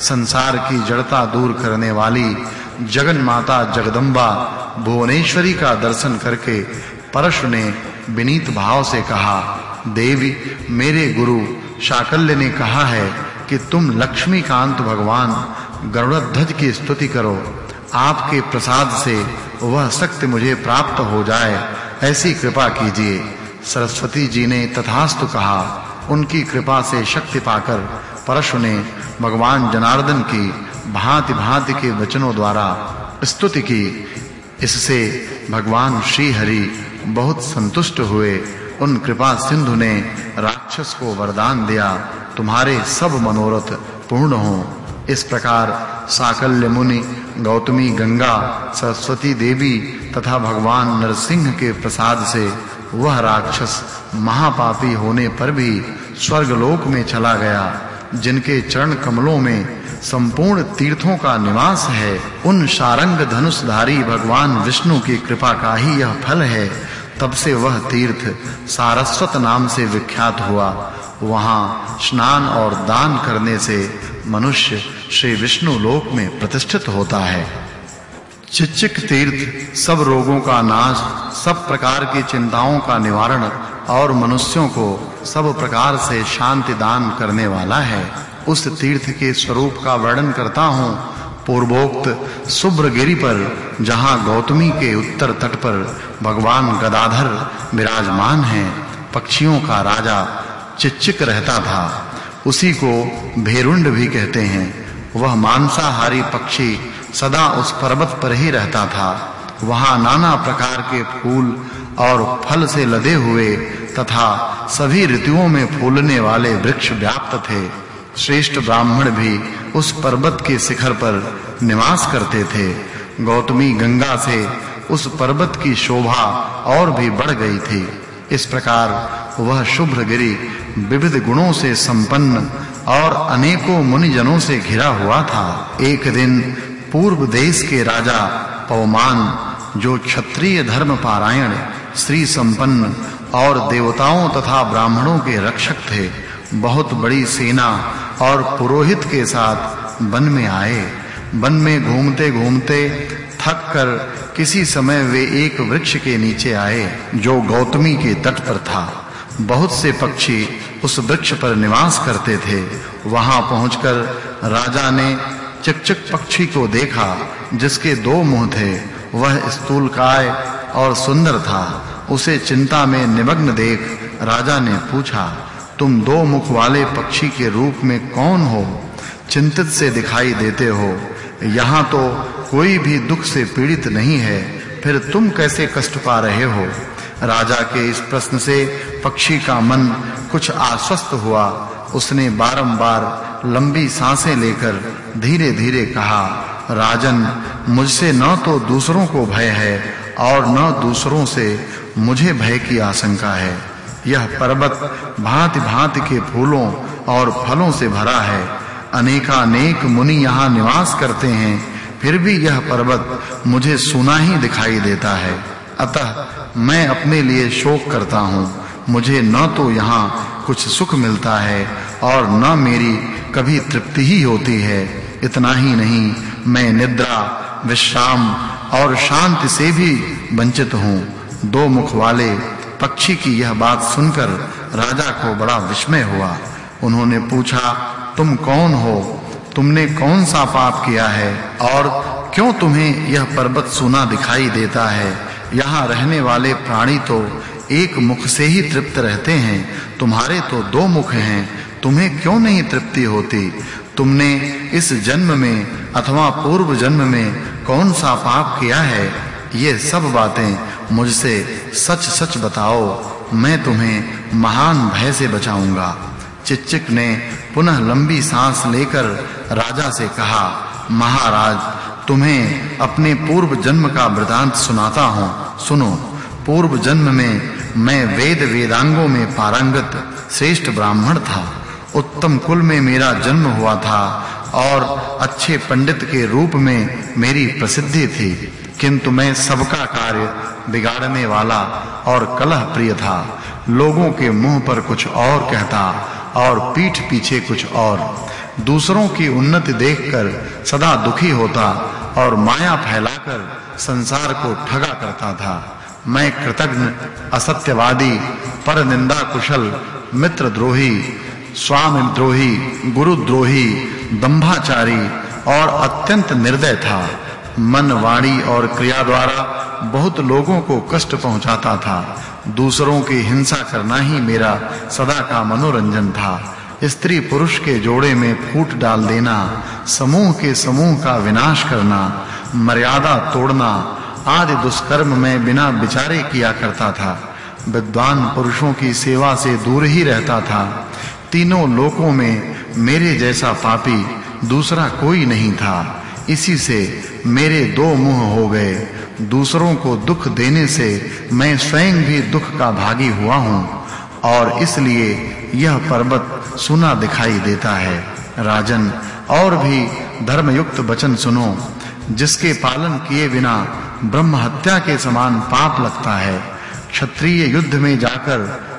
संसार की जड़ता दूर करने वाली जगन माता जगदम्बा भुवनेश्वरी का दर्शन करके परशु ने विनीत भाव से कहा, देवी, मेरे गुरु, शाकल्य ने कहा है कि तुम लक्ष्मीकांत भगवान गरुड़ध्वज की स्तुति करो। आपके प्रसाद से वह शक्ति मुझे प्राप्त हो जाए, ऐसी कृपा कीजिए। सरस्वती जी ने तथास्तु कहा, उनकी कृपा से शक्ति पाकर परशु ने भगवान जनार्दन की भांति-भांति के वचनों द्वारा स्तुति की। इससे भगवान श्री हरि बहुत संतुष्ट हुए। उन कृपा सिंधु ने राक्षस को वरदान दिया, तुम्हारे सब मनोरथ पूर्ण हो। इस प्रकार साकल्य मुनि गौतमी गंगा, सरस्वती देवी तथा भगवान नरसिंह के प्रसाद से वह राक्षस महापापी होने पर भी स्वर्गलोक में चला गया। जिनके चरण कमलों में संपूर्ण तीर्थों का निवास है, उन शारंग धनुषधारी भगवान विष्णु की कृपा का ही यह फल है। तब से वह तीर्थ सारस्वत नाम से विख्यात हुआ। वहाँ स्नान और दान करने से मनुष्य श्री विष्णु लोक में प्रतिष्ठित होता है। चिचिक तीर्थ सब रोगों का नाश, सब प्रकार की चिंताओं का निवारण और मनुष्यों को सब प्रकार से शांति दान करने वाला है। उस तीर्थ के स्वरूप का वर्णन करता हूँ। पूर्वोक्त शुभ्रगिरि पर, जहाँ गौतमी के उत्तर तट पर भगवान गदाधर विराजमान हैं, पक्षियों का राजा चिचिक रहता था। उसी को भेरुंड भी कहते हैं। वह मांसाहारी पक्षी सदा उस पर्वत पर ही रहता था। वहाँ नाना प्रकार के फूल और फल से लदे हुए तथा सभी ऋतुओं में फूलने वाले वृक्ष व्याप्त थे। श्रेष्ठ ब्राह्मण भी उस पर्वत के शिखर पर निवास करते थे। गौतमी गंगा से उस पर्वत की शोभा और भी बढ़ गई थी। इस प्रकार वह शुभ्रगिरि विविध गुणों से संपन्न और अनेकों मुनि जनों से घिरा हुआ था। एक दिन पूर्व देश के राजा पवमान जो क्षत्रिय धर्म पारायण श्री संपन्न और देवताओं तथा ब्राह्मणों के रक्षक थे, बहुत बड़ी सेना और पुरोहित के साथ वन में आए। वन में घूमते-घूमते थक कर किसी समय वे एक वृक्ष के नीचे आए, जो गौतमी के तट पर था। बहुत से पक्षी उस वृक्ष पर निवास करते थे। वहाँ पहुंचकर राजा ने चकचक पक्षी को देखा, जिसके दो मुँह थे वह स्थूलकाय और सुंदर था। उसे चिंता में निमग्न देख राजा ने पूछा, तुम दो मुख वाले पक्षी के रूप में कौन हो? चिंतित से दिखाई देते हो। यहाँ तो कोई भी दुख से पीड़ित नहीं है। फिर तुम कैसे कष्ट पा रहे हो? राजा के इस प्रश्न से पक्षी का मन कुछ आश्वस्त हुआ। उसने बारंबार लंबी साँसें लेकर धीरे-धीरे कहा राजन, मुझसे न तो दूसरों को भय है और न दूसरों से मुझे भय की आशंका है। यह पर्वत भांति-भांति के फूलों और फलों से भरा है। अनेकानेक मुनि यहाँ निवास करते हैं, फिर भी यह पर्वत मुझे सुना ही दिखाई देता है। अतः मैं अपने लिए शोक करता हूँ। मुझे न तो यहाँ कुछ सुख मिलता है और न मेरी कभी तृप्ति ही होती है। इतना ही नहीं मैं निद्रा, विश्राम और शांति से भी वंचित हूँ। दो मुख वाले पक्षी की यह बात सुनकर राजा को बड़ा विस्मय हुआ। उन्होंने पूछा, तुम कौन हो? तुमने कौन सा पाप किया है? और क्यों तुम्हें यह पर्वत सुना दिखाई देता है? यहाँ रहने वाले प्राणी तो एक मुख से ही तृप्त रहते हैं। तुम्हारे तो दो मुख हैं। तुम्हें क्यों नहीं तृप्ति होती? तुमने इस जन्म में अथवा पूर्व जन्म में कौन सा पाप किया है? ये सब बातें मुझसे सच-सच बताओ। मैं तुम्हें महान भय से बचाऊँगा। चिच्चिक ने पुनः लंबी सांस लेकर राजा से कहा, महाराज, तुम्हें अपने पूर्व जन्म का वृतांत सुनाता हूँ। सुनो, पूर्व जन्म में मैं वेद वेदांगों में पारंगत श्रेष्ठ ब्राह्मण था। उत्तम कुल में मेरा जन्म हुआ था और अच्छे पंडित के रूप में मेरी प्रसिद्धि थी। किंतु मैं सबका कार्य बिगाड़ने वाला और कलह प्रिय था। लोगों के मुँह पर कुछ और कहता और पीठ पीछे कुछ और। दूसरों की उन्नति देखकर सदा दुखी होता और माया फैलाकर संसार को ठगा करता था। मैं कृतज्ञ, असत्यवादी, पर निंदा कुशल मित्रद्रोही स्वामी द्रोही गुरुद्रोही दंभाचारी और अत्यंत निर्दय था। मन वाणी और क्रिया द्वारा बहुत लोगों को कष्ट पहुंचाता था। दूसरों की हिंसा करना ही मेरा सदा का मनोरंजन था। स्त्री पुरुष के जोड़े में फूट डाल देना, समूह के समूह का विनाश करना, मर्यादा तोड़ना आदि दुष्कर्म में बिना विचारे किया करता था। विद्वान पुरुषों की सेवा से दूर ही रहता था। तीनों लोकों में मेरे जैसा पापी दूसरा कोई नहीं था। इसी से मेरे दो मुँह हो गए। दूसरों को दुख देने से मैं स्वयं भी दुख का भागी हुआ हूँ और इसलिए यह पर्वत सुना दिखाई देता है। राजन, और भी धर्मयुक्त वचन सुनो, जिसके पालन किए बिना ब्रह्म हत्या के समान पाप लगता है। क्षत्रिय युद्ध में जाकर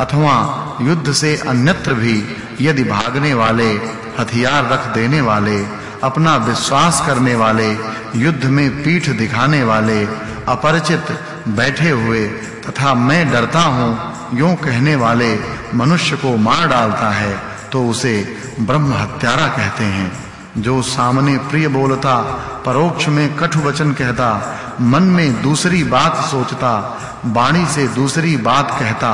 अथवा युद्ध से अन्यत्र भी यदि भागने वाले, हथियार रख देने वाले, अपना विश्वास करने वाले, युद्ध में पीठ दिखाने वाले, अपरिचित बैठे हुए तथा मैं डरता हूँ, यूँ कहने वाले मनुष्य को मार डालता है तो उसे ब्रह्म हत्यारा कहते हैं। जो सामने प्रिय बोलता, परोक्ष में कटु वचन कहता मन में दूसरी बात सोचता, वाणी से दूसरी बात कहता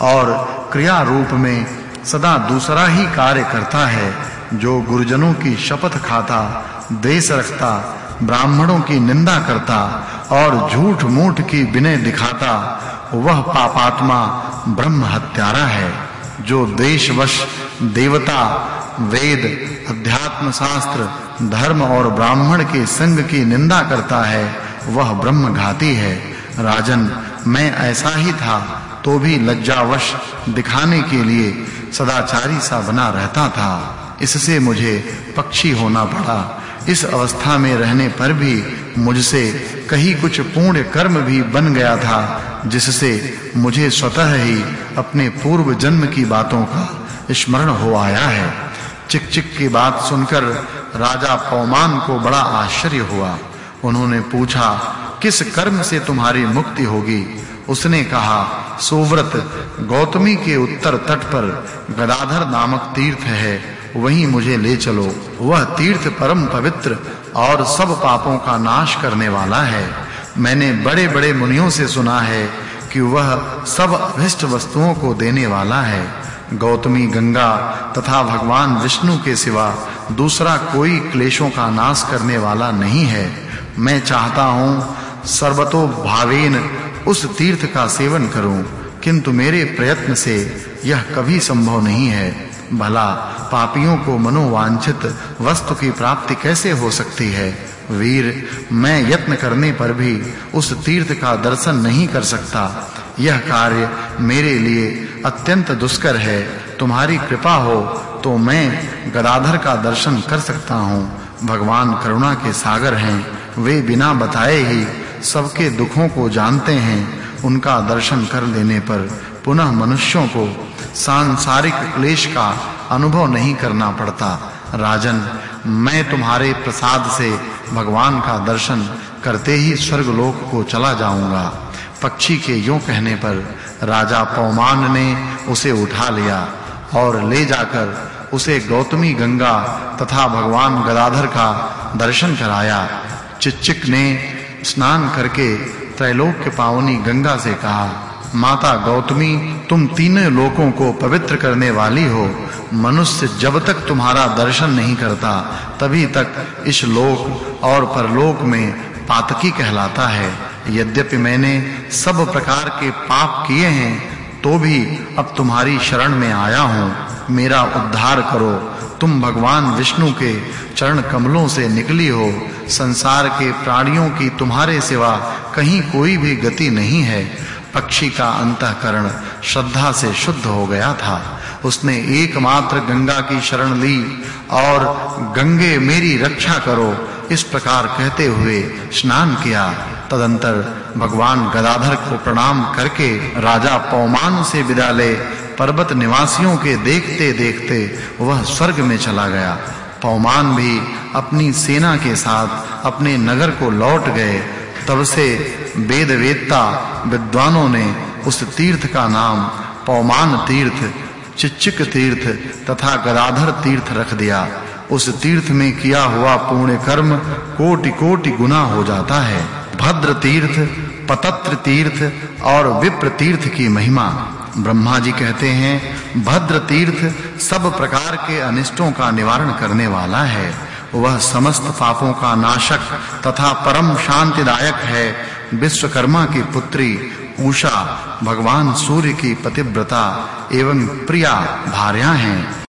और क्रिया रूप में सदा दूसरा ही कार्य करता है, जो गुरुजनों की शपथ खाता, देश रखता, ब्राह्मणों की निंदा करता और झूठ मूठ की विनय दिखाता, वह पापात्मा ब्रह्म हत्यारा है, जो देशवश देवता, वेद अध्यात्म शास्त्र धर्म और ब्राह्मण के संग की निंदा करता है। वह ब्रह्म घाती है। राजन, मैं ऐसा ही था तो भी लज्जावश दिखाने के लिए सदाचारी सा बना रहता था। इससे मुझे पक्षी होना पड़ा। इस अवस्था में रहने पर भी मुझसे कहीं कुछ पूर्ण कर्म भी बन गया था, जिससे मुझे स्वतः ही अपने पूर्व जन्म की बातों का स्मरण हो आया है। चिक चिक की बात सुनकर राजा पौमान को बड़ा आश्चर्य हुआ। उन्होंने पूछा, किस कर्म से तुम्हारी मुक्ति होगी? उसने कहा, सुव्रत, गौतमी के उत्तर तट पर गदाधर नामक तीर्थ है, वहीं मुझे ले चलो। वह तीर्थ परम पवित्र और सब पापों का नाश करने वाला है। मैंने बड़े-बड़े मुनियों से सुना है कि वह सब अभिष्ट वस्तुओं को देने वाला है। गौतमी गंगा तथा भगवान विष्णु के सिवा दूसरा कोई क्लेशों का नाश करने वाला नहीं है। मैं चाहता हूँ सर्वतो भावेन उस तीर्थ का सेवन करूँ, किंतु मेरे प्रयत्न से यह कभी संभव नहीं है। भला, पापियों को मनोवांछित वस्तु की प्राप्ति कैसे हो सकती है? वीर, मैं यत्न करने पर भी उस तीर्थ का दर्शन नहीं कर सकता। यह कार्य मेरे लिए अत्यंत दुष्कर है। तुम्हारी कृपा हो तो मैं गदाधर का दर्शन कर सकता हूँ। भगवान करुणा के सागर हैं। वे बिना बताए ही सबके दुखों को जानते हैं, उनका दर्शन कर लेने पर पुनः मनुष्यों को सांसारिक क्लेश का अनुभव नहीं करना पड़ता। राजन, मैं तुम्हारे प्रसाद से भगवान का दर्शन करते ही स्वर्ग लोक को चला जाऊँगा। पक्षी के यूँ कहने पर राजा पौमान ने उसे उठा लिया और ले जाकर उसे गौतमी गंगा तथा भगवान गदाधर का दर्शन कराया। चिच्चिक ने स्नान करके त्रैलोक्य पावनी गंगा से कहा, माता गौतमी, तुम तीनों लोकों को पवित्र करने वाली हो। मनुष्य जब तक तुम्हारा दर्शन नहीं करता, तभी तक इस लोक और परलोक में पातकी कहलाता है। यद्यपि मैंने सब प्रकार के पाप किए हैं तो भी अब तुम्हारी शरण में आया हूँ। मेरा उद्धार करो। तुम भगवान विष्णु के चरण कमलों से निकली हो। संसार के प्राणियों की तुम्हारे सिवा कहीं कोई भी गति नहीं है। पक्षी का अंतःकरण श्रद्धा से शुद्ध हो गया था। उसने एकमात्र गंगा की शरण ली और गंगे, मेरी रक्षा करो। इस प्रकार कहते हुए स्नान किया। तदंतर भगवान गदाधर को प्रणाम करके राजा पौमान से विदा ले। पर्वत निवासियों के देखते देखते वह स्वर्ग में चला गया। पौमान भी अपनी सेना के साथ अपने नगर को लौट गए। तब से वेद वेदता विद्वानों ने उस तीर्थ का नाम पौमान तीर्थ, चिच्चिक तीर्थ तथा गदाधर तीर्थ रख दिया। उस तीर्थ में किया हुआ पुण्य कर्म कोटि-कोटि गुना हो जाता है। भद्र तीर्थ, पतत्र तीर्थ और विप्र तीर्थ की महिमा। ब्रह्मा जी कहते हैं भद्र तीर्थ सब प्रकार के अनिष्टों का निवारण करने वाला है। वह समस्त पापों का नाशक तथा परम शांतिदायक है। विश्वकर्मा की पुत्री, उषा, भगवान सूर्य की पतिव्रता एवं प्रिया, भार्या हैं।